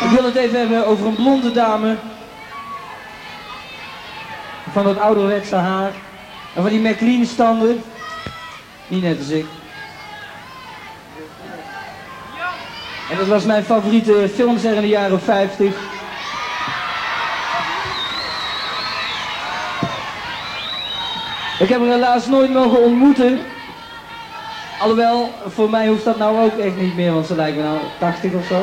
Ik wil het even hebben over een blonde dame. Van dat ouderwetse haar. En van die McLean standen. Niet net als ik. En dat was mijn favoriete filmster in de jaren 50. Ik heb hem helaas nooit mogen ontmoeten. Alhoewel, voor mij hoeft dat nou ook echt niet meer, want ze lijken me nou 80 of zo.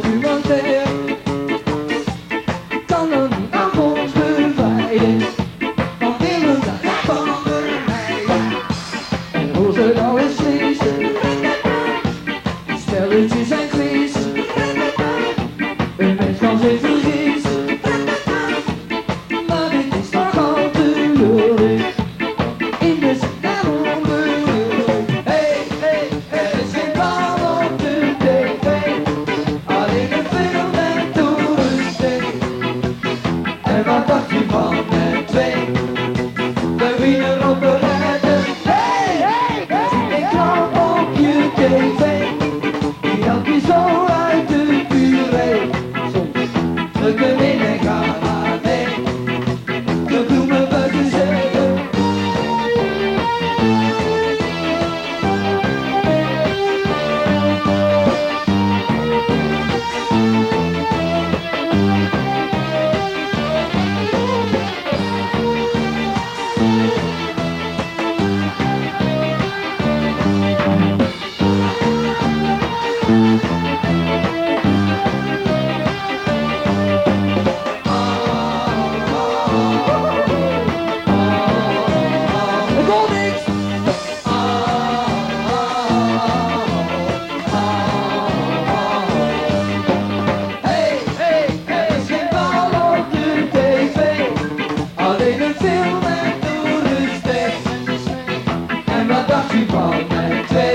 you. cada final I've got you from